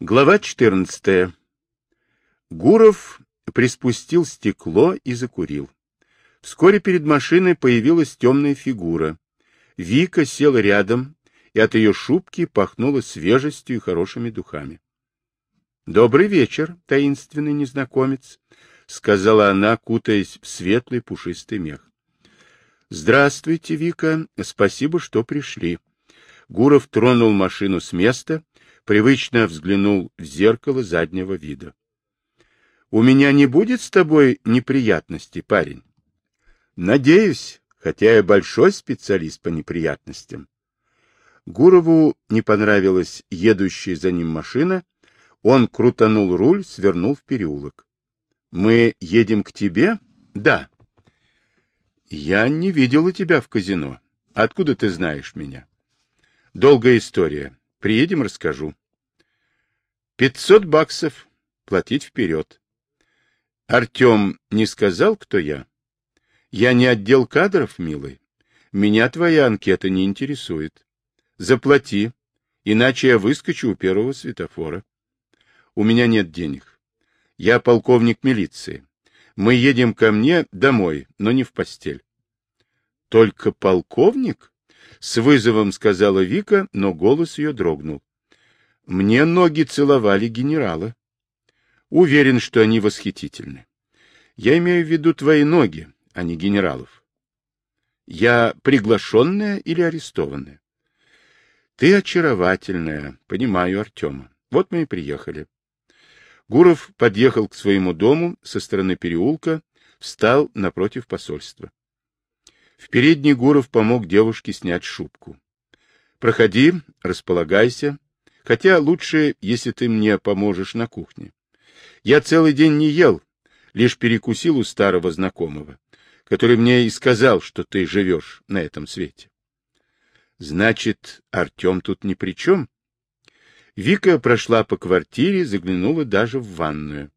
Глава 14. Гуров приспустил стекло и закурил. Вскоре перед машиной появилась темная фигура. Вика села рядом, и от ее шубки пахнуло свежестью и хорошими духами. — Добрый вечер, таинственный незнакомец, — сказала она, кутаясь в светлый пушистый мех. — Здравствуйте, Вика, спасибо, что пришли. Гуров тронул машину с места, привычно взглянул в зеркало заднего вида. — У меня не будет с тобой неприятностей, парень? — Надеюсь, хотя я большой специалист по неприятностям. Гурову не понравилась едущая за ним машина, он крутанул руль, свернул в переулок. — Мы едем к тебе? — Да. — Я не видела тебя в казино. Откуда ты знаешь меня? — Долгая история. Приедем, расскажу. Пятьсот баксов. Платить вперед. Артем не сказал, кто я? Я не отдел кадров, милый. Меня твоя анкета не интересует. Заплати, иначе я выскочу у первого светофора. У меня нет денег. Я полковник милиции. Мы едем ко мне домой, но не в постель. Только полковник? С вызовом сказала Вика, но голос ее дрогнул. Мне ноги целовали генерала. Уверен, что они восхитительны. Я имею в виду твои ноги, а не генералов. Я приглашенная или арестованная? Ты очаровательная, понимаю Артема. Вот мы и приехали. Гуров подъехал к своему дому со стороны переулка, встал напротив посольства. В передний Гуров помог девушке снять шубку. — Проходи, располагайся, хотя лучше, если ты мне поможешь на кухне. Я целый день не ел, лишь перекусил у старого знакомого, который мне и сказал, что ты живешь на этом свете. — Значит, Артем тут ни при чем? Вика прошла по квартире, заглянула даже в ванную.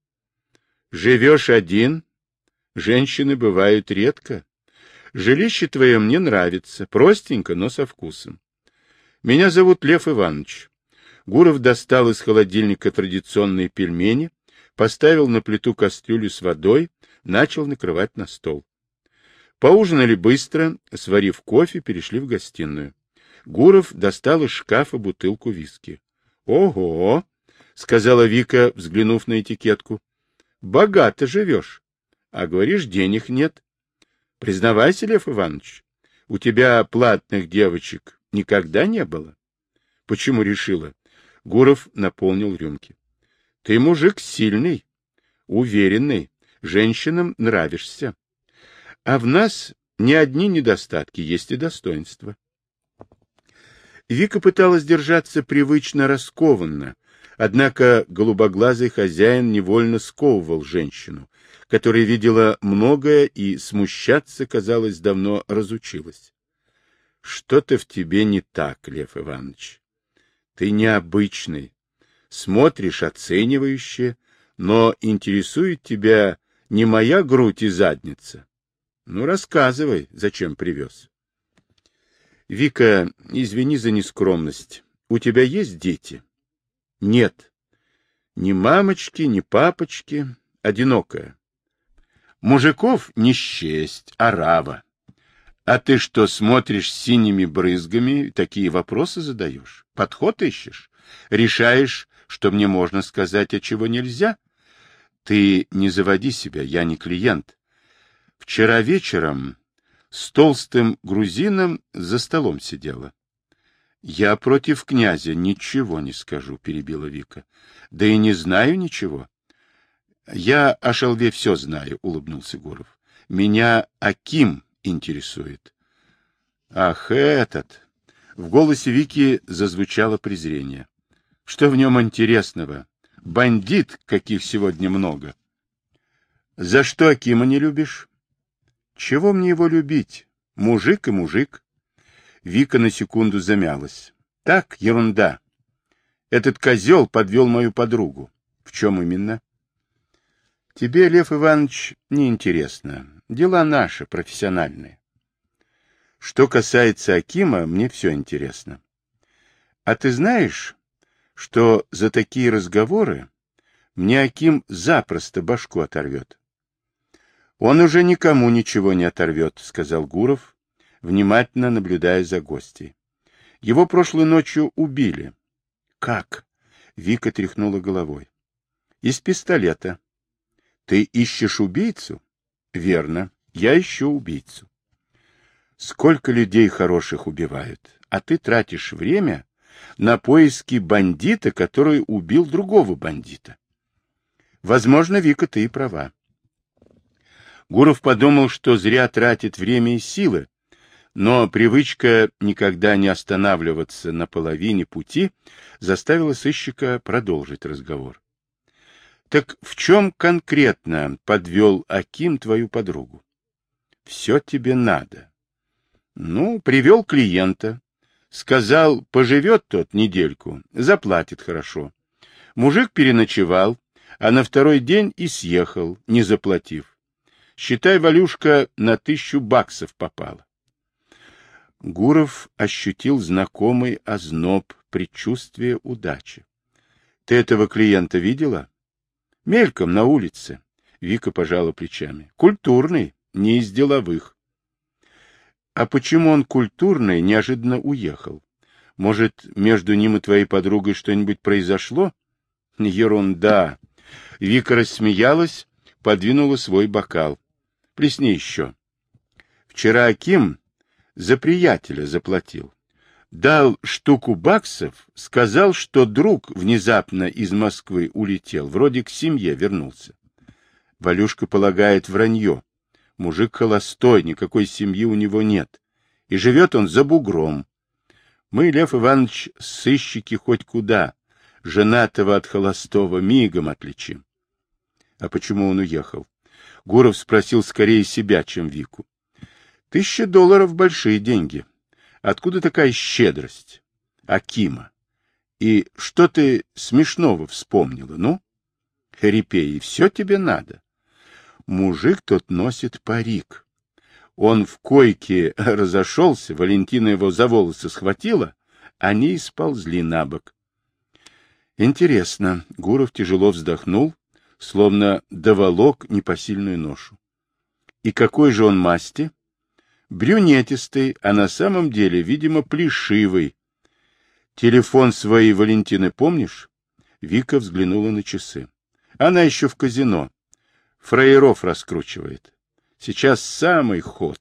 — Живешь один? Женщины бывают редко. Жилище твое мне нравится, простенько, но со вкусом. Меня зовут Лев Иванович. Гуров достал из холодильника традиционные пельмени, поставил на плиту кастрюлю с водой, начал накрывать на стол. Поужинали быстро, сварив кофе, перешли в гостиную. Гуров достал из шкафа бутылку виски. — Ого! — сказала Вика, взглянув на этикетку. — Богато живешь. А говоришь, денег нет. Признавайся, Лев Иванович, у тебя платных девочек никогда не было? Почему решила? Гуров наполнил рюмки. Ты мужик сильный, уверенный, женщинам нравишься. А в нас не одни недостатки, есть и достоинства. Вика пыталась держаться привычно раскованно, однако голубоглазый хозяин невольно сковывал женщину, которая видела многое и смущаться, казалось, давно разучилась. — Что-то в тебе не так, Лев Иванович. Ты необычный, смотришь оценивающе, но интересует тебя не моя грудь и задница. Ну, рассказывай, зачем привез. Вика, извини за нескромность. У тебя есть дети? Нет. Ни мамочки, ни папочки. Одинокая. Мужиков не счесть, а рава. А ты что, смотришь синими брызгами такие вопросы задаешь? Подход ищешь? Решаешь, что мне можно сказать, а чего нельзя? Ты не заводи себя, я не клиент. Вчера вечером с толстым грузином за столом сидела. — Я против князя ничего не скажу, — перебила Вика. — Да и не знаю ничего. Я о шалве все знаю, — улыбнулся Гуров. Меня Аким интересует. Ах, этот! В голосе Вики зазвучало презрение. Что в нем интересного? Бандит, каких сегодня много. За что Акима не любишь? Чего мне его любить? Мужик и мужик. Вика на секунду замялась. Так, ерунда. Этот козел подвел мою подругу. В чем именно? Тебе, Лев Иванович, не интересно. Дела наши, профессиональные. Что касается Акима, мне все интересно. А ты знаешь, что за такие разговоры мне Аким запросто башку оторвет. Он уже никому ничего не оторвет, сказал Гуров, внимательно наблюдая за гостей. Его прошлой ночью убили. Как? Вика тряхнула головой. Из пистолета. Ты ищешь убийцу? Верно. Я ищу убийцу. Сколько людей хороших убивают, а ты тратишь время на поиски бандита, который убил другого бандита. Возможно, Вика, ты и права. Гуров подумал, что зря тратит время и силы, но привычка никогда не останавливаться на половине пути заставила сыщика продолжить разговор. Так в чем конкретно подвел Аким твою подругу? Все тебе надо. Ну, привел клиента. Сказал, поживет тот недельку, заплатит хорошо. Мужик переночевал, а на второй день и съехал, не заплатив. Считай, Валюшка на тысячу баксов попала. Гуров ощутил знакомый озноб, предчувствие удачи. — Ты этого клиента видела? — Мельком, на улице. Вика пожала плечами. — Культурный, не из деловых. — А почему он культурный неожиданно уехал? Может, между ним и твоей подругой что-нибудь произошло? — Ерунда. Вика рассмеялась, подвинула свой бокал. — Плесни еще. Вчера Аким за приятеля заплатил. Дал штуку баксов, сказал, что друг внезапно из Москвы улетел, вроде к семье вернулся. Валюшка полагает вранье. Мужик холостой, никакой семьи у него нет. И живет он за бугром. Мы, Лев Иванович, сыщики хоть куда. Женатого от холостого мигом отличим. А почему он уехал? Гуров спросил скорее себя, чем Вику. Тысяча долларов — большие деньги. Откуда такая щедрость? Акима. И что ты смешного вспомнила, ну? Харипей, все тебе надо. Мужик тот носит парик. Он в койке разошелся, Валентина его за волосы схватила, они сползли на бок. Интересно, Гуров тяжело вздохнул, словно доволок непосильную ношу. И какой же он масти? Брюнетистый, а на самом деле, видимо, плешивый. Телефон своей Валентины помнишь? Вика взглянула на часы. Она еще в казино. Фраеров раскручивает. Сейчас самый ход.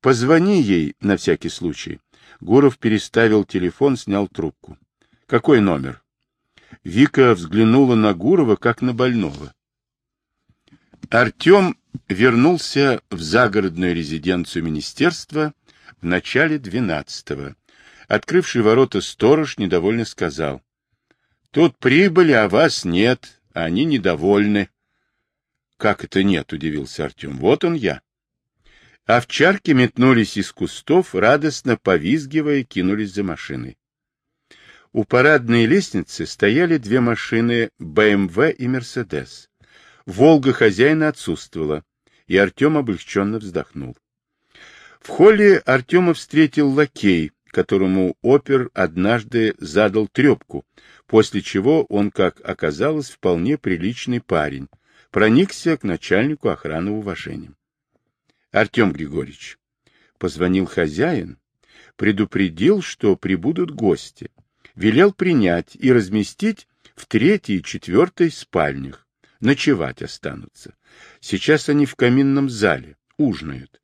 Позвони ей на всякий случай. Гуров переставил телефон, снял трубку. Какой номер? Вика взглянула на Гурова, как на больного. Артем вернулся в загородную резиденцию министерства в начале двенадцатого. Открывший ворота сторож недовольно сказал. — Тут прибыли, а вас нет, они недовольны. — Как это нет? — удивился Артем. — Вот он я. Овчарки метнулись из кустов, радостно повизгивая, кинулись за машиной. У парадной лестницы стояли две машины БМВ и Мерседес. Волга хозяина отсутствовала и Артем облегченно вздохнул. В холле Артема встретил лакей, которому опер однажды задал трепку, после чего он, как оказалось, вполне приличный парень, проникся к начальнику охраны уважением. Артем Григорьевич, позвонил хозяин, предупредил, что прибудут гости, велел принять и разместить в третьей и четвертой спальнях, ночевать останутся. Сейчас они в каминном зале, ужинают.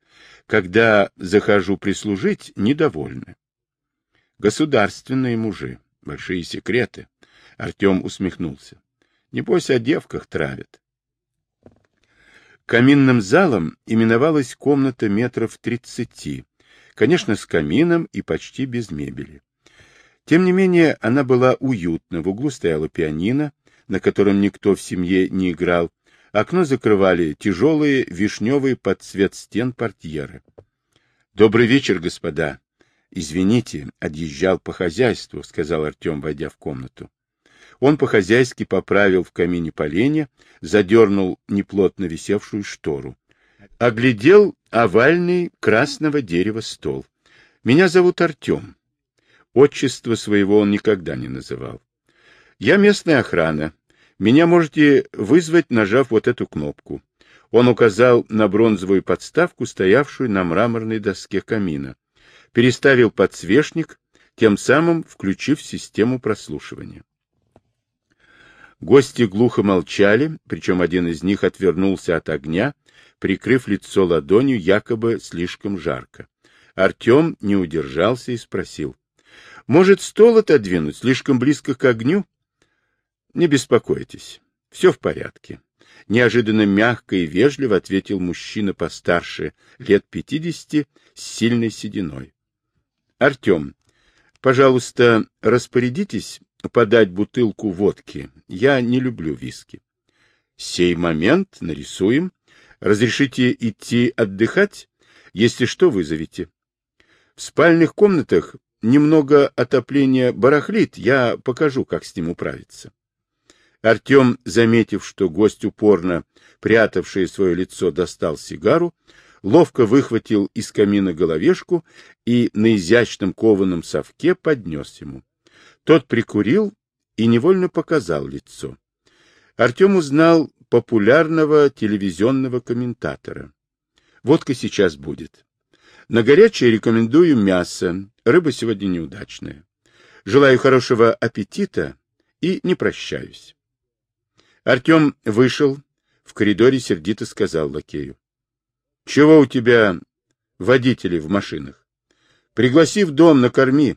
Когда захожу прислужить, недовольны. Государственные мужи, большие секреты. Артем усмехнулся. Небось, о девках травят. Каминным залом именовалась комната метров тридцати, конечно, с камином и почти без мебели. Тем не менее, она была уютна, в углу стояла пианино, на котором никто в семье не играл, окно закрывали тяжелые вишневые под цвет стен портьеры. — Добрый вечер, господа. — Извините, отъезжал по хозяйству, — сказал Артем, войдя в комнату. Он по-хозяйски поправил в камине поленья, задернул неплотно висевшую штору. Оглядел овальный красного дерева стол. — Меня зовут Артем. Отчество своего он никогда не называл. Я местная охрана. Меня можете вызвать, нажав вот эту кнопку. Он указал на бронзовую подставку, стоявшую на мраморной доске камина. Переставил подсвечник, тем самым включив систему прослушивания. Гости глухо молчали, причем один из них отвернулся от огня, прикрыв лицо ладонью, якобы слишком жарко. Артем не удержался и спросил. — Может, стол отодвинуть слишком близко к огню? — Не беспокойтесь, все в порядке. Неожиданно мягко и вежливо ответил мужчина постарше, лет пятидесяти, с сильной сединой. — Артем, пожалуйста, распорядитесь подать бутылку водки. Я не люблю виски. — Сей момент нарисуем. Разрешите идти отдыхать? Если что, вызовите. В спальных комнатах немного отопления барахлит, я покажу, как с ним управиться. Артем, заметив, что гость упорно, прятавший свое лицо, достал сигару, ловко выхватил из камина головешку и на изящном кованом совке поднес ему. Тот прикурил и невольно показал лицо. Артем узнал популярного телевизионного комментатора. Водка сейчас будет. На горячее рекомендую мясо. Рыба сегодня неудачная. Желаю хорошего аппетита и не прощаюсь. Артем вышел, в коридоре сердито сказал лакею. — Чего у тебя водители в машинах? Пригласи в дом, накорми.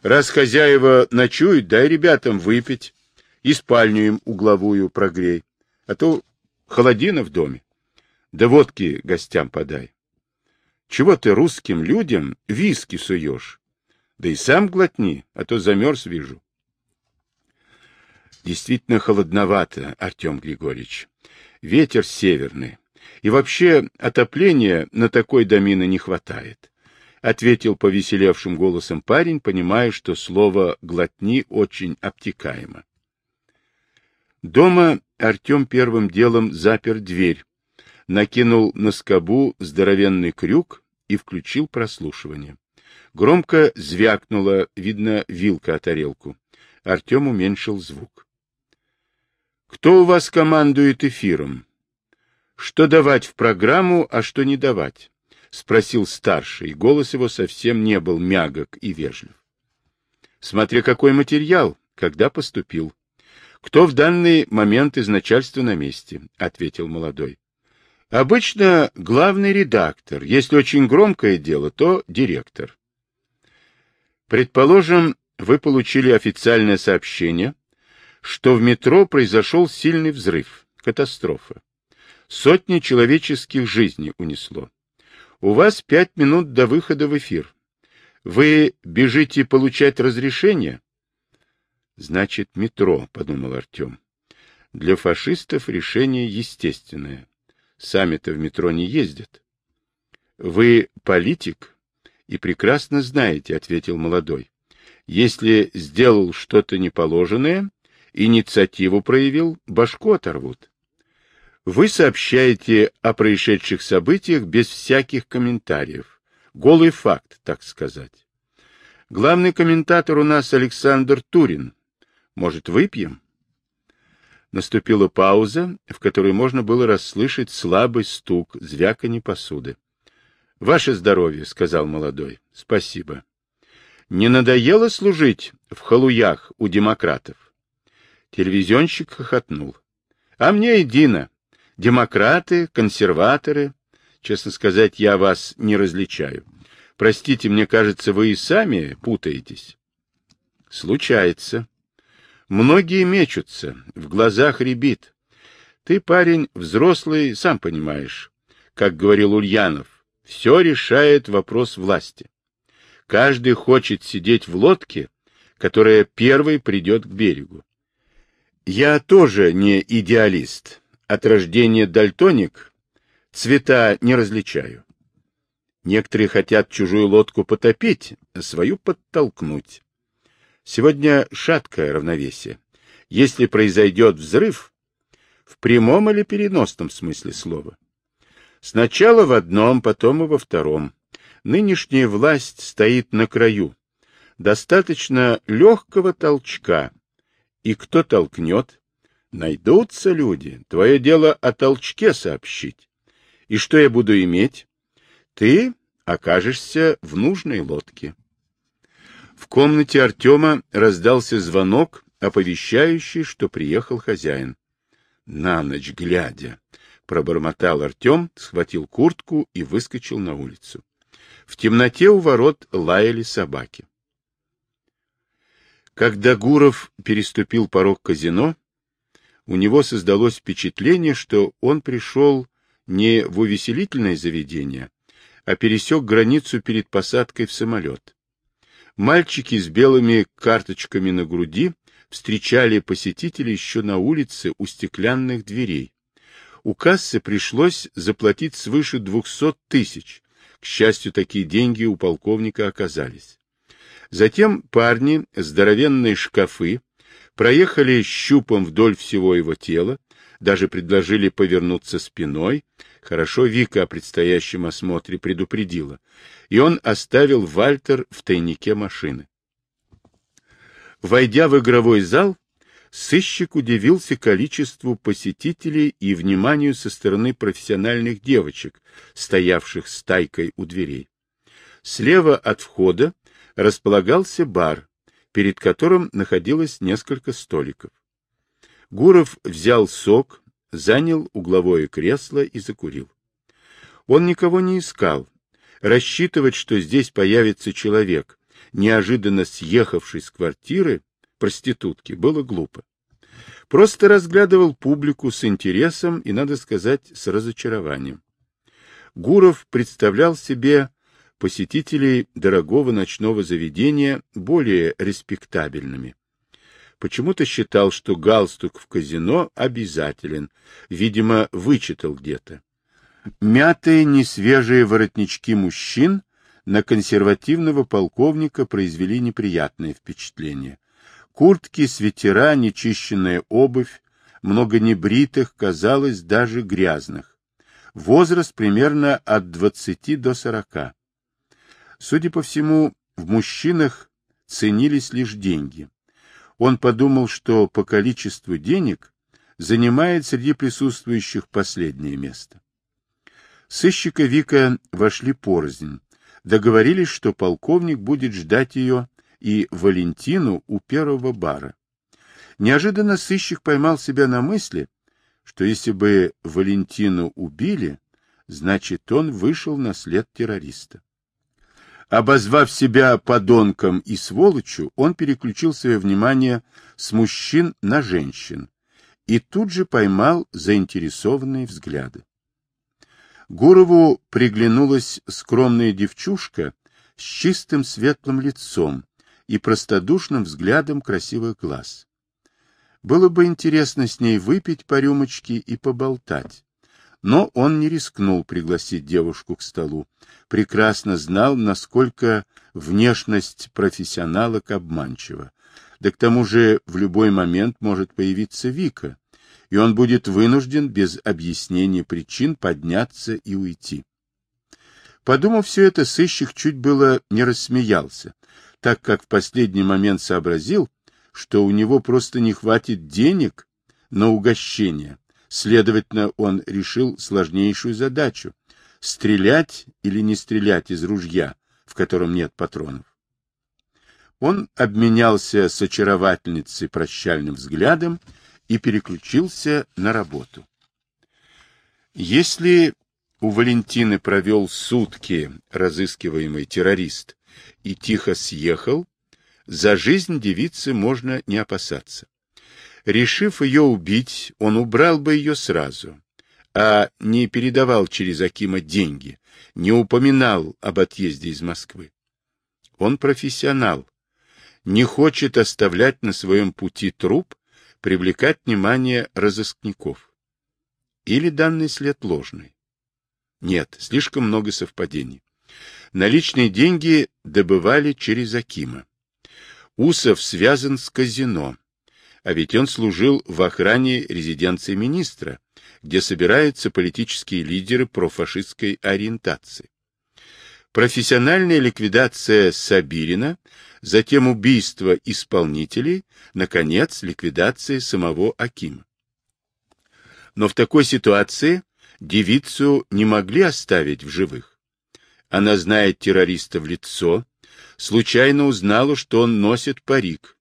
Раз хозяева ночуют, дай ребятам выпить и спальню им угловую прогрей, а то холодина в доме. Да водки гостям подай. Чего ты русским людям виски суешь? Да и сам глотни, а то замерз вижу. Действительно холодновато, Артем Григорьевич. Ветер северный. И вообще отопления на такой домины не хватает. Ответил повеселевшим голосом парень, понимая, что слово «глотни» очень обтекаемо. Дома Артем первым делом запер дверь, накинул на скобу здоровенный крюк и включил прослушивание. Громко звякнуло, видно, вилка о тарелку. Артем уменьшил звук. «Кто у вас командует эфиром? Что давать в программу, а что не давать?» — спросил старший, голос его совсем не был мягок и вежлив. «Смотря какой материал, когда поступил. Кто в данный момент из начальства на месте?» — ответил молодой. Обычно главный редактор, если очень громкое дело, то директор. Предположим, вы получили официальное сообщение, что в метро произошел сильный взрыв, катастрофа. Сотни человеческих жизней унесло. У вас пять минут до выхода в эфир. Вы бежите получать разрешение? Значит, метро, подумал Артем. Для фашистов решение естественное. Сами-то в метро не ездят. — Вы политик и прекрасно знаете, — ответил молодой. — Если сделал что-то неположенное, инициативу проявил, башку оторвут. Вы сообщаете о происшедших событиях без всяких комментариев. Голый факт, так сказать. Главный комментатор у нас Александр Турин. Может, выпьем? Наступила пауза, в которой можно было расслышать слабый стук, звяканье посуды. — Ваше здоровье, — сказал молодой. — Спасибо. — Не надоело служить в халуях у демократов? Телевизионщик хохотнул. — А мне едино. Демократы, консерваторы. Честно сказать, я вас не различаю. Простите, мне кажется, вы и сами путаетесь. — Случается. Многие мечутся, в глазах рябит. Ты, парень, взрослый, сам понимаешь. Как говорил Ульянов, все решает вопрос власти. Каждый хочет сидеть в лодке, которая первой придет к берегу. Я тоже не идеалист. От рождения дальтоник, цвета не различаю. Некоторые хотят чужую лодку потопить, а свою подтолкнуть. Сегодня шаткое равновесие. Если произойдет взрыв, в прямом или переносном смысле слова. Сначала в одном, потом и во втором. Нынешняя власть стоит на краю. Достаточно легкого толчка, И кто толкнет? Найдутся люди. Твое дело о толчке сообщить. И что я буду иметь? Ты окажешься в нужной лодке. В комнате Артема раздался звонок, оповещающий, что приехал хозяин. На ночь глядя, пробормотал Артем, схватил куртку и выскочил на улицу. В темноте у ворот лаяли собаки. Когда Гуров переступил порог казино, у него создалось впечатление, что он пришел не в увеселительное заведение, а пересек границу перед посадкой в самолет. Мальчики с белыми карточками на груди встречали посетителей еще на улице у стеклянных дверей. У кассы пришлось заплатить свыше двухсот тысяч. К счастью, такие деньги у полковника оказались. Затем парни, здоровенные шкафы, проехали щупом вдоль всего его тела, даже предложили повернуться спиной. Хорошо Вика о предстоящем осмотре предупредила. И он оставил Вальтер в тайнике машины. Войдя в игровой зал, сыщик удивился количеству посетителей и вниманию со стороны профессиональных девочек, стоявших стайкой у дверей. Слева от входа располагался бар, перед которым находилось несколько столиков. Гуров взял сок, занял угловое кресло и закурил. Он никого не искал. Рассчитывать, что здесь появится человек, неожиданно съехавший с квартиры проститутки, было глупо. Просто разглядывал публику с интересом и, надо сказать, с разочарованием. Гуров представлял себе посетителей дорогого ночного заведения более респектабельными. Почему-то считал, что галстук в казино обязателен, видимо, вычитал где-то. Мятые, несвежие воротнички мужчин на консервативного полковника произвели неприятное впечатление. Куртки, свитера, нечищенная обувь, много небритых, казалось, даже грязных. Возраст примерно от 20 до 40. Судя по всему, в мужчинах ценились лишь деньги. Он подумал, что по количеству денег занимает среди присутствующих последнее место. Сыщика Вика вошли порознь, договорились, что полковник будет ждать ее и Валентину у первого бара. Неожиданно сыщик поймал себя на мысли, что если бы Валентину убили, значит, он вышел на след террориста. Обозвав себя подонком и сволочью, он переключил свое внимание с мужчин на женщин и тут же поймал заинтересованные взгляды. Гурову приглянулась скромная девчушка с чистым светлым лицом и простодушным взглядом красивых глаз. Было бы интересно с ней выпить по рюмочке и поболтать. Но он не рискнул пригласить девушку к столу. Прекрасно знал, насколько внешность профессионалок обманчива. Да к тому же в любой момент может появиться Вика, и он будет вынужден без объяснения причин подняться и уйти. Подумав все это, сыщик чуть было не рассмеялся, так как в последний момент сообразил, что у него просто не хватит денег на угощение. Следовательно, он решил сложнейшую задачу — стрелять или не стрелять из ружья, в котором нет патронов. Он обменялся с очаровательницей прощальным взглядом и переключился на работу. Если у Валентины провел сутки разыскиваемый террорист и тихо съехал, за жизнь девицы можно не опасаться. Решив ее убить, он убрал бы ее сразу, а не передавал через Акима деньги, не упоминал об отъезде из Москвы. Он профессионал, не хочет оставлять на своем пути труп, привлекать внимание разыскников. Или данный след ложный? Нет, слишком много совпадений. Наличные деньги добывали через Акима. Усов связан с казино, а ведь он служил в охране резиденции министра, где собираются политические лидеры профашистской ориентации. профессиональная ликвидация Сабирина, затем убийство исполнителей, наконец, ликвидация самого Акима. Но в такой ситуации девицу не могли оставить в живых. Она знает террориста в лицо, случайно узнала, что он носит парик.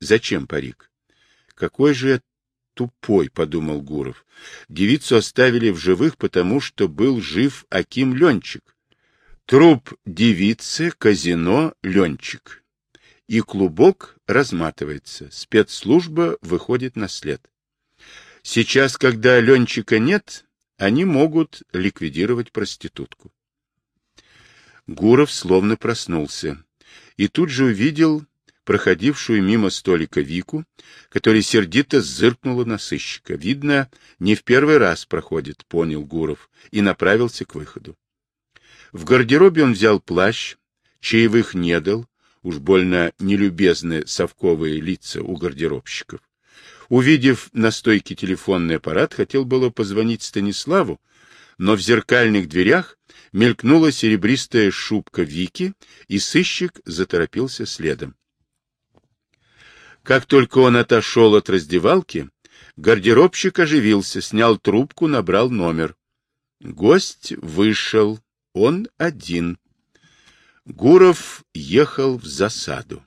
Зачем парик? Какой же тупой, подумал Гуров. Девицу оставили в живых, потому что был жив Аким Ленчик. Труп девицы, казино, Ленчик. И клубок разматывается. Спецслужба выходит на след. Сейчас, когда Ленчика нет, они могут ликвидировать проститутку. Гуров словно проснулся и тут же увидел проходившую мимо столика Вику, которая сердито зыркнула на сыщика. Видно, не в первый раз проходит, понял Гуров, и направился к выходу. В гардеробе он взял плащ, чаевых не дал, уж больно нелюбезны совковые лица у гардеробщиков. Увидев на стойке телефонный аппарат, хотел было позвонить Станиславу, но в зеркальных дверях мелькнула серебристая шубка Вики, и сыщик заторопился следом. Как только он отошел от раздевалки, гардеробщик оживился, снял трубку, набрал номер. Гость вышел, он один. Гуров ехал в засаду.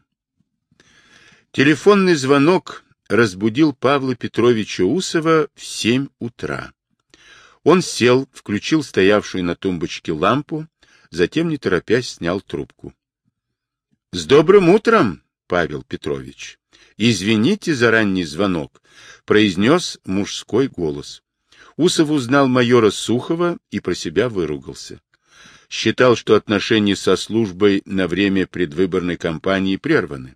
Телефонный звонок разбудил Павла Петровича Усова в семь утра. Он сел, включил стоявшую на тумбочке лампу, затем, не торопясь, снял трубку. — С добрым утром, Павел Петрович! Извините за ранний звонок, — произнес мужской голос. Усов узнал майора Сухова и про себя выругался. Считал, что отношения со службой на время предвыборной кампании прерваны.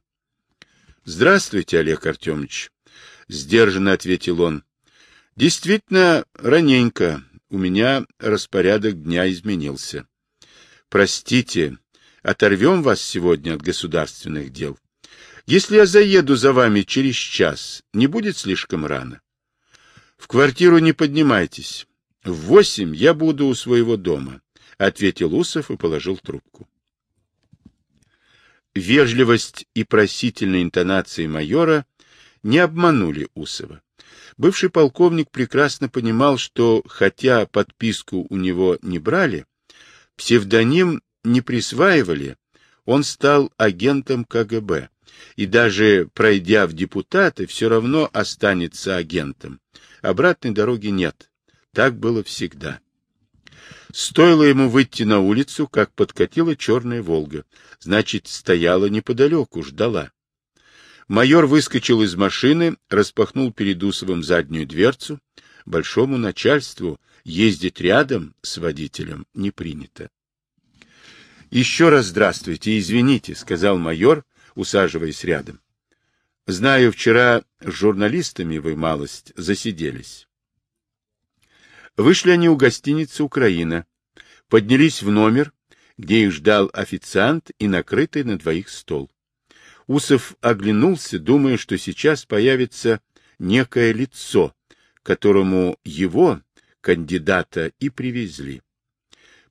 — Здравствуйте, Олег Артемович, — сдержанно ответил он. — Действительно, раненько. У меня распорядок дня изменился. Простите, оторвем вас сегодня от государственных дел. Если я заеду за вами через час, не будет слишком рано? В квартиру не поднимайтесь. В восемь я буду у своего дома, — ответил Усов и положил трубку. Вежливость и просительные интонации майора не обманули Усова. Бывший полковник прекрасно понимал, что, хотя подписку у него не брали, псевдоним не присваивали, он стал агентом КГБ, и даже пройдя в депутаты, все равно останется агентом. Обратной дороги нет. Так было всегда. Стоило ему выйти на улицу, как подкатила черная «Волга». Значит, стояла неподалеку, ждала. Майор выскочил из машины, распахнул перед Усовым заднюю дверцу. Большому начальству ездить рядом с водителем не принято. — Еще раз здравствуйте, извините, — сказал майор, усаживаясь рядом. — Знаю, вчера с журналистами вы малость засиделись. Вышли они у гостиницы «Украина», поднялись в номер, где их ждал официант и накрытый на двоих стол. Усов оглянулся, думая, что сейчас появится некое лицо, которому его, кандидата, и привезли. —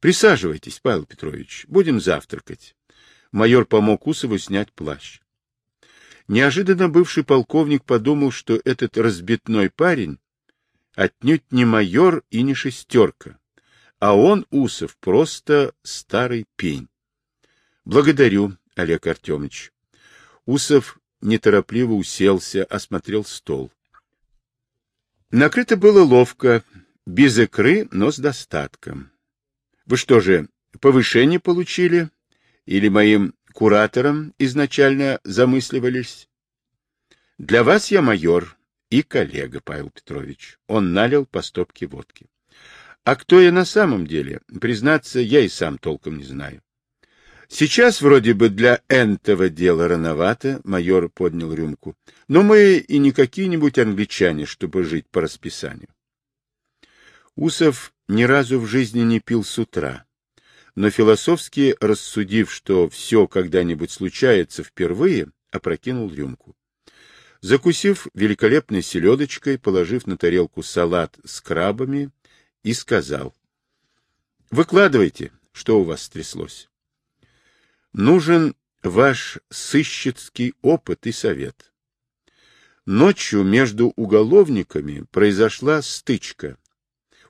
Присаживайтесь, Павел Петрович, будем завтракать. Майор помог Усову снять плащ. Неожиданно бывший полковник подумал, что этот разбитной парень отнюдь не майор и не шестерка, а он, Усов, просто старый пень. — Благодарю, Олег Артемович. Усов неторопливо уселся, осмотрел стол. Накрыто было ловко, без икры, но с достатком. Вы что же, повышение получили? Или моим куратором изначально замысливались? Для вас я майор и коллега, Павел Петрович. Он налил по стопке водки. А кто я на самом деле, признаться, я и сам толком не знаю. Сейчас вроде бы для энтого дела рановато, майор поднял рюмку, но мы и не какие-нибудь англичане, чтобы жить по расписанию. Усов ни разу в жизни не пил с утра, но философски рассудив, что все когда-нибудь случается впервые, опрокинул рюмку. Закусив великолепной селедочкой, положив на тарелку салат с крабами, и сказал, — Выкладывайте, что у вас стряслось. Нужен ваш сыщицкий опыт и совет. Ночью между уголовниками произошла стычка.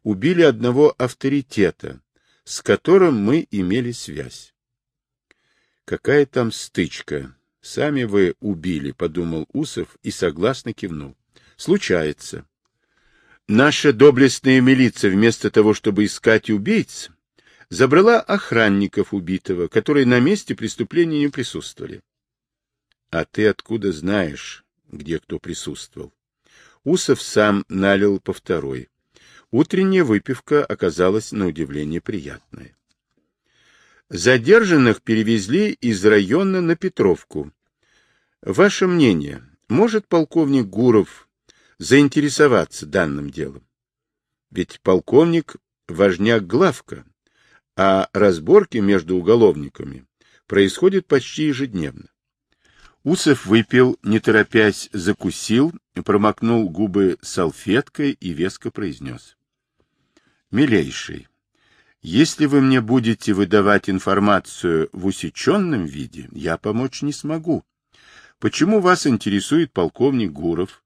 Убили одного авторитета, с которым мы имели связь. Какая там стычка? Сами вы убили, подумал Усов и согласно кивнул. Случается. Наша доблестная милиция, вместо того, чтобы искать убийц, забрала охранников убитого, которые на месте преступления не присутствовали. А ты откуда знаешь, где кто присутствовал? Усов сам налил по второй. Утренняя выпивка оказалась на удивление приятная. Задержанных перевезли из района на Петровку. Ваше мнение, может полковник Гуров заинтересоваться данным делом? Ведь полковник — важняк главка, а разборки между уголовниками происходят почти ежедневно. Усов выпил, не торопясь, закусил, промокнул губы салфеткой и веско произнес. — Милейший, если вы мне будете выдавать информацию в усеченном виде, я помочь не смогу. Почему вас интересует полковник Гуров?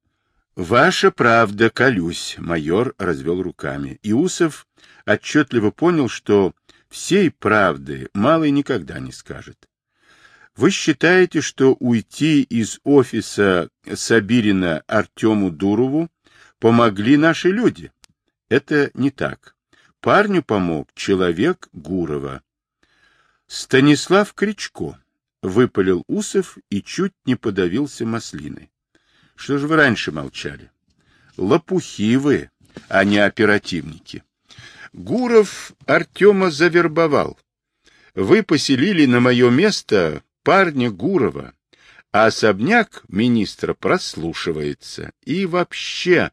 Ваша правда, колюсь, майор развел руками. Иусов отчетливо понял, что всей правды малый никогда не скажет. Вы считаете, что уйти из офиса Сабирина Артему Дурову помогли наши люди? Это не так. Парню помог человек Гурова. Станислав Кричко выпалил Усов и чуть не подавился маслиной. Что же вы раньше молчали? Лопухи вы, а не оперативники. Гуров Артема завербовал. Вы поселили на мое место парня Гурова, а особняк министра прослушивается. И вообще,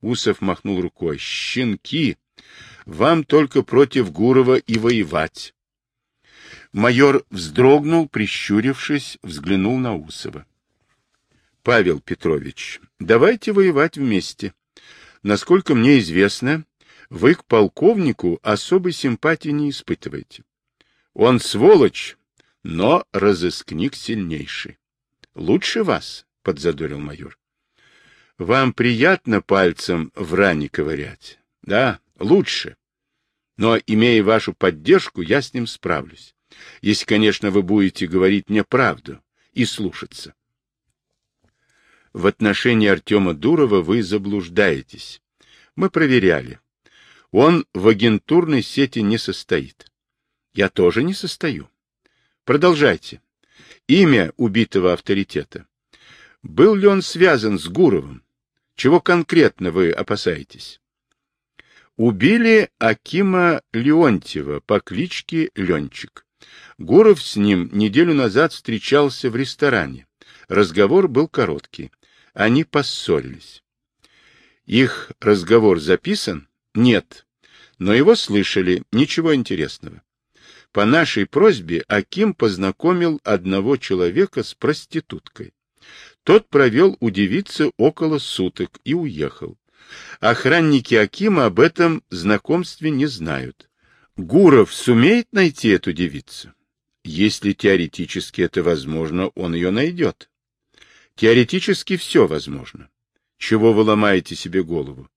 Усов махнул рукой, щенки, вам только против Гурова и воевать. Майор вздрогнул, прищурившись, взглянул на Усова. Павел Петрович, давайте воевать вместе. Насколько мне известно, вы к полковнику особой симпатии не испытываете. Он сволочь, но разыскник сильнейший. Лучше вас, — подзадорил майор. Вам приятно пальцем в ране ковырять? Да, лучше. Но, имея вашу поддержку, я с ним справлюсь. Если, конечно, вы будете говорить мне правду и слушаться. В отношении Артема Дурова вы заблуждаетесь. Мы проверяли. Он в агентурной сети не состоит. Я тоже не состою. Продолжайте. Имя убитого авторитета. Был ли он связан с Гуровым? Чего конкретно вы опасаетесь? Убили Акима Леонтьева по кличке Ленчик. Гуров с ним неделю назад встречался в ресторане. Разговор был короткий. Они поссорились. Их разговор записан? Нет. Но его слышали. Ничего интересного. По нашей просьбе Аким познакомил одного человека с проституткой. Тот провел у девицы около суток и уехал. Охранники Акима об этом знакомстве не знают. Гуров сумеет найти эту девицу? Если теоретически это возможно, он ее найдет. Теоретически все возможно. Чего вы ломаете себе голову?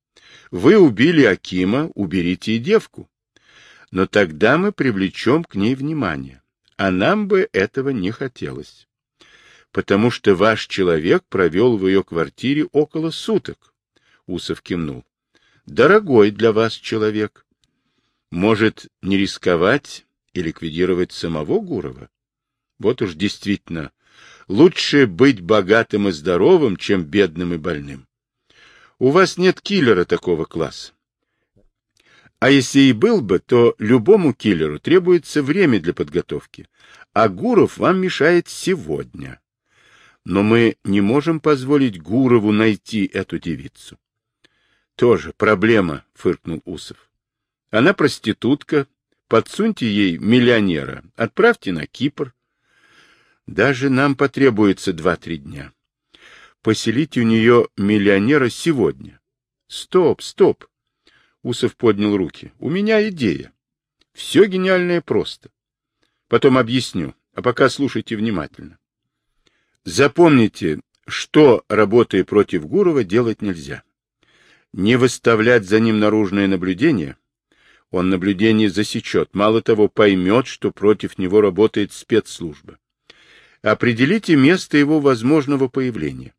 Вы убили Акима, уберите и девку. Но тогда мы привлечем к ней внимание. А нам бы этого не хотелось. Потому что ваш человек провел в ее квартире около суток. Усов кивнул. Дорогой для вас человек. Может, не рисковать и ликвидировать самого Гурова? Вот уж действительно, лучше быть богатым и здоровым, чем бедным и больным. У вас нет киллера такого класса. А если и был бы, то любому киллеру требуется время для подготовки, а Гуров вам мешает сегодня. Но мы не можем позволить Гурову найти эту девицу. Тоже проблема, фыркнул Усов. Она проститутка, подсуньте ей миллионера, отправьте на Кипр. Даже нам потребуется два-три дня. Поселите у нее миллионера сегодня. Стоп, стоп. Усов поднял руки. У меня идея. Все гениальное просто. Потом объясню. А пока слушайте внимательно. Запомните, что, работая против Гурова, делать нельзя. Не выставлять за ним наружное наблюдение. Он наблюдение засечет, мало того, поймет, что против него работает спецслужба. Определите место его возможного появления.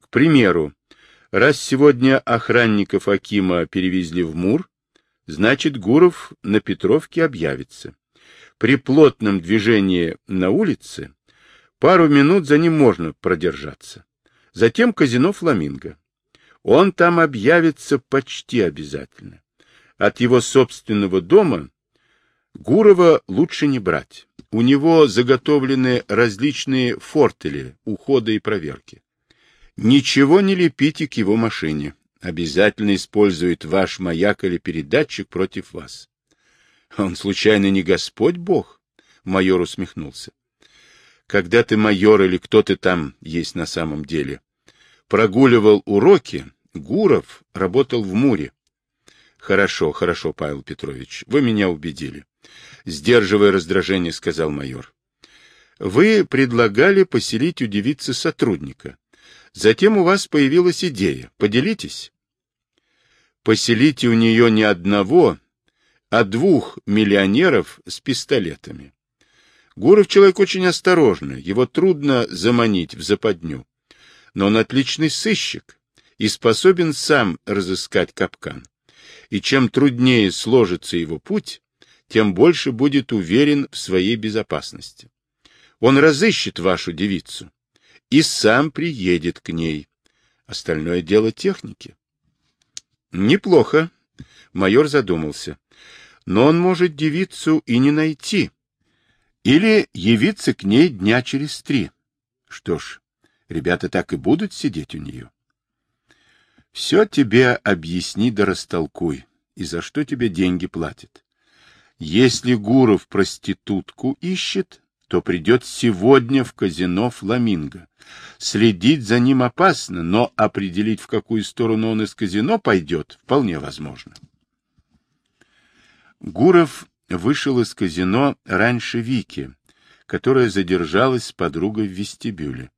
К примеру, раз сегодня охранников Акима перевезли в Мур, значит, Гуров на Петровке объявится. При плотном движении на улице пару минут за ним можно продержаться. Затем казино «Фламинго». Он там объявится почти обязательно. От его собственного дома Гурова лучше не брать. У него заготовлены различные фортели, ухода и проверки. Ничего не лепите к его машине. Обязательно использует ваш маяк или передатчик против вас. Он случайно не Господь Бог? Майор усмехнулся. Когда ты майор или кто ты там есть на самом деле, прогуливал уроки, Гуров работал в Муре. Хорошо, хорошо, Павел Петрович, вы меня убедили. Сдерживая раздражение, сказал майор. Вы предлагали поселить у девицы сотрудника. Затем у вас появилась идея. Поделитесь. Поселите у нее не одного, а двух миллионеров с пистолетами. Гуров человек очень осторожный, его трудно заманить в западню. Но он отличный сыщик и способен сам разыскать капкан. И чем труднее сложится его путь, тем больше будет уверен в своей безопасности. Он разыщет вашу девицу, и сам приедет к ней. Остальное дело техники. Неплохо. Майор задумался. Но он может девицу и не найти. Или явиться к ней дня через три. Что ж, ребята так и будут сидеть у нее. Все тебе объясни да растолкуй, и за что тебе деньги платят. Если Гуров проститутку ищет, то придет сегодня в казино «Фламинго». Следить за ним опасно, но определить, в какую сторону он из казино пойдет, вполне возможно. Гуров вышел из казино раньше Вики, которая задержалась с подругой в вестибюле.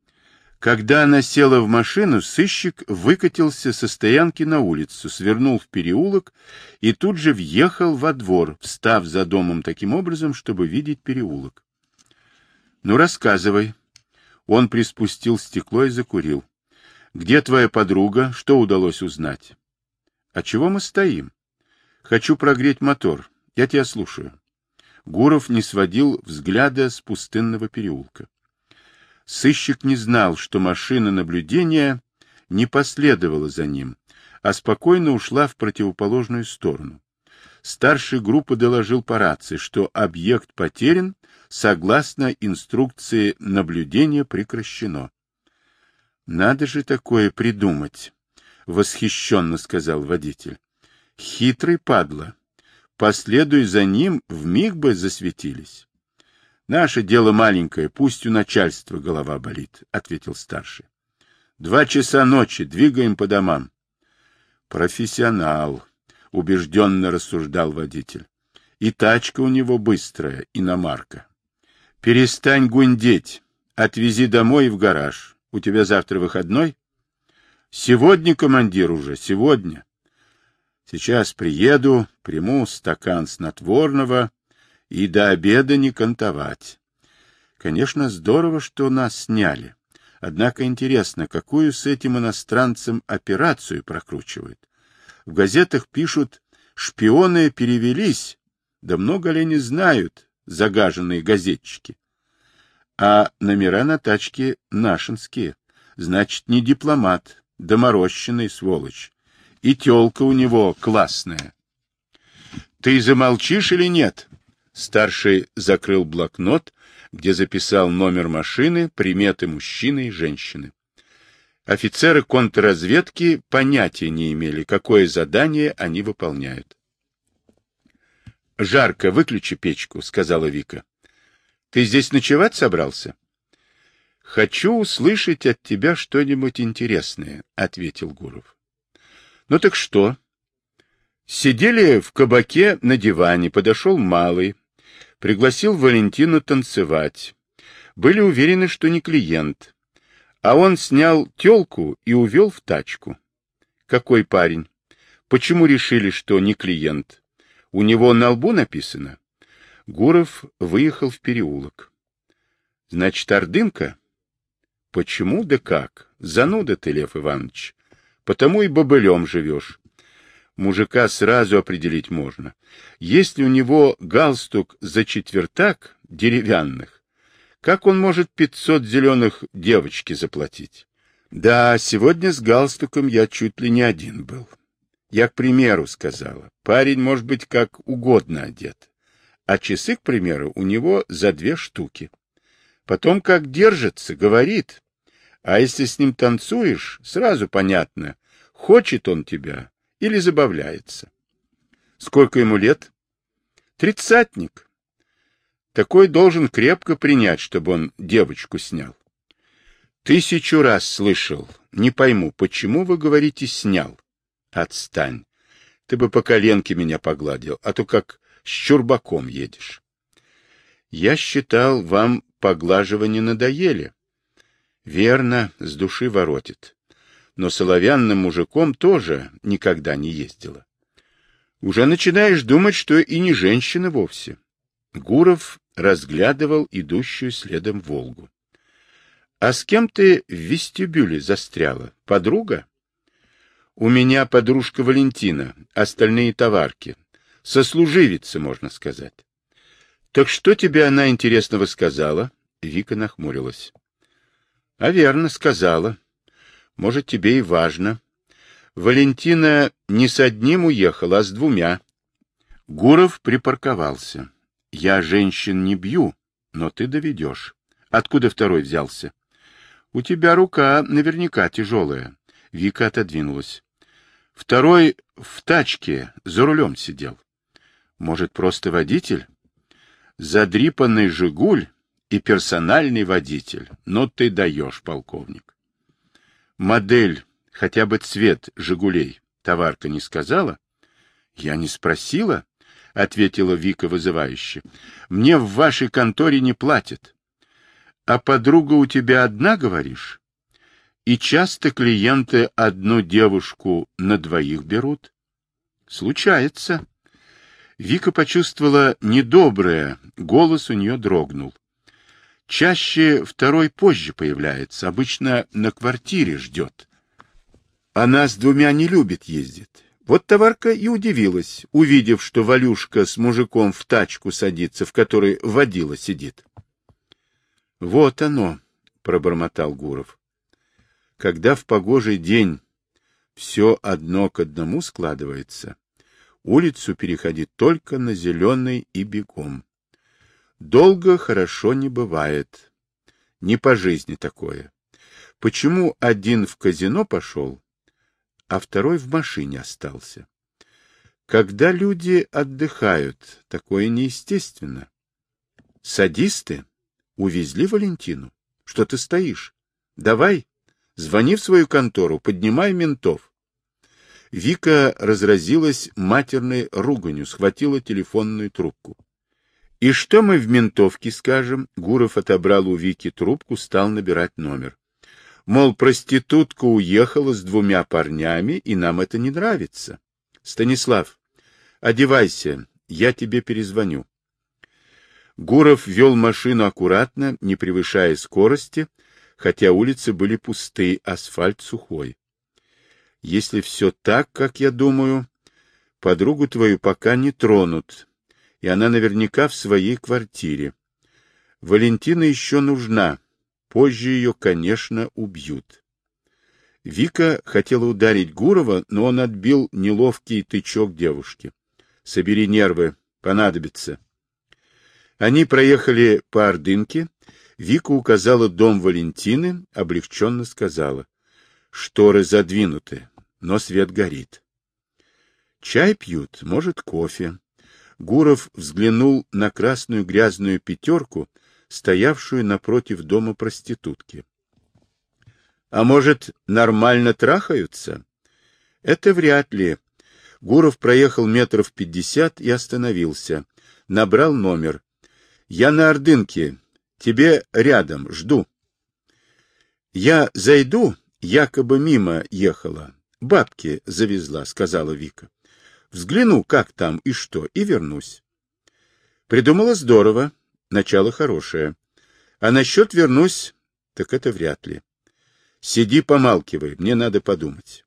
Когда она села в машину, сыщик выкатился со стоянки на улицу, свернул в переулок и тут же въехал во двор, встав за домом таким образом, чтобы видеть переулок. — Ну, рассказывай. Он приспустил стекло и закурил. — Где твоя подруга? Что удалось узнать? — А чего мы стоим? — Хочу прогреть мотор. Я тебя слушаю. Гуров не сводил взгляда с пустынного переулка. Сыщик не знал, что машина наблюдения не последовала за ним, а спокойно ушла в противоположную сторону. Старший группы доложил по рации, что объект потерян, согласно инструкции наблюдения прекращено. «Надо же такое придумать!» — восхищенно сказал водитель. «Хитрый падла. Последуй за ним, вмиг бы засветились». «Наше дело маленькое, пусть у начальства голова болит», — ответил старший. «Два часа ночи, двигаем по домам». «Профессионал», — убежденно рассуждал водитель. «И тачка у него быстрая, иномарка». Перестань гундеть. Отвези домой и в гараж. У тебя завтра выходной? Сегодня, командир, уже, сегодня. Сейчас приеду, приму стакан снотворного и до обеда не кантовать. Конечно, здорово, что нас сняли. Однако интересно, какую с этим иностранцем операцию прокручивают. В газетах пишут, шпионы перевелись, да много ли не знают, загаженные газетчики. А номера на тачке нашинские. Значит, не дипломат, доморощенный сволочь. И тёлка у него классная. Ты замолчишь или нет? Старший закрыл блокнот, где записал номер машины, приметы мужчины и женщины. Офицеры контрразведки понятия не имели, какое задание они выполняют. — Жарко, выключи печку, — сказала Вика. — Ты здесь ночевать собрался? — Хочу услышать от тебя что-нибудь интересное, — ответил Гуров. — Ну так что? Сидели в кабаке на диване, подошел малый, пригласил Валентину танцевать. Были уверены, что не клиент. А он снял телку и увел в тачку. Какой парень? Почему решили, что не клиент? У него на лбу написано? Гуров выехал в переулок. Значит, Ордынка? Почему да как? Зануда ты, Лев Иванович. Потому и бобылем живешь. Мужика сразу определить можно. Если у него галстук за четвертак деревянных, как он может пятьсот зеленых девочки заплатить? Да, сегодня с галстуком я чуть ли не один был. Я, к примеру, сказала, парень может быть как угодно одет, а часы, к примеру, у него за две штуки. Потом как держится, говорит. А если с ним танцуешь, сразу понятно, хочет он тебя или забавляется. Сколько ему лет? Тридцатник. Такой должен крепко принять, чтобы он девочку снял. Тысячу раз слышал. Не пойму, почему вы говорите «снял»? Отстань. Ты бы по коленке меня погладил, а то как с чурбаком едешь. Я считал, вам поглаживания надоели. Верно, с души воротит. Но соловянным мужиком тоже никогда не ездила. Уже начинаешь думать, что и не женщина вовсе. Гуров разглядывал идущую следом Волгу. — А с кем ты в вестибюле застряла? Подруга? — У меня подружка Валентина, остальные товарки. Сослуживица, можно сказать. — Так что тебе она интересного сказала? Вика нахмурилась. — А верно, сказала. Может, тебе и важно. Валентина не с одним уехала, а с двумя. Гуров припарковался. — Я женщин не бью, но ты доведешь. Откуда второй взялся? — У тебя рука наверняка тяжелая. Вика отодвинулась. Второй в тачке за рулем сидел. Может, просто водитель? задрипанный «Жигуль» и персональный водитель. Но ты даешь, полковник. Модель, хотя бы цвет «Жигулей» товарка не сказала? Я не спросила, — ответила Вика вызывающе. Мне в вашей конторе не платят. А подруга у тебя одна, говоришь? И часто клиенты одну девушку на двоих берут? Случается. Вика почувствовала недоброе, голос у нее дрогнул. Чаще второй позже появляется, обычно на квартире ждет. Она с двумя не любит ездить. Вот товарка и удивилась, увидев, что Валюшка с мужиком в тачку садится, в которой водила сидит. — Вот оно, — пробормотал Гуров. Когда в погожий день все одно к одному складывается, улицу переходить только на зеленый и бегом. Долго хорошо не бывает. Не по жизни такое. Почему один в казино пошел, а второй в машине остался? Когда люди отдыхают, такое неестественно. Садисты увезли Валентину. Что ты стоишь? Давай, звони в свою контору, поднимай ментов. Вика разразилась матерной руганью, схватила телефонную трубку. «И что мы в ментовке скажем?» Гуров отобрал у Вики трубку, стал набирать номер. Мол, проститутка уехала с двумя парнями, и нам это не нравится. Станислав, одевайся, я тебе перезвоню. Гуров вел машину аккуратно, не превышая скорости, хотя улицы были пусты, асфальт сухой. Если все так, как я думаю, подругу твою пока не тронут, и она наверняка в своей квартире. Валентина еще нужна, позже ее, конечно, убьют. Вика хотела ударить Гурова, но он отбил неловкий тычок девушки. «Собери нервы, понадобится». Они проехали по Ордынке. Вика указала дом Валентины, облегченно сказала. Шторы задвинуты, но свет горит. Чай пьют, может, кофе. Гуров взглянул на красную грязную пятерку, стоявшую напротив дома проститутки. А может, нормально трахаются? Это вряд ли. Гуров проехал метров пятьдесят и остановился. Набрал номер. Я на Ордынке. Тебе рядом, жду. Я зайду, якобы мимо ехала. Бабки завезла, сказала Вика. Взгляну, как там и что, и вернусь. Придумала здорово, начало хорошее. А насчет вернусь, так это вряд ли. Сиди, помалкивай, мне надо подумать.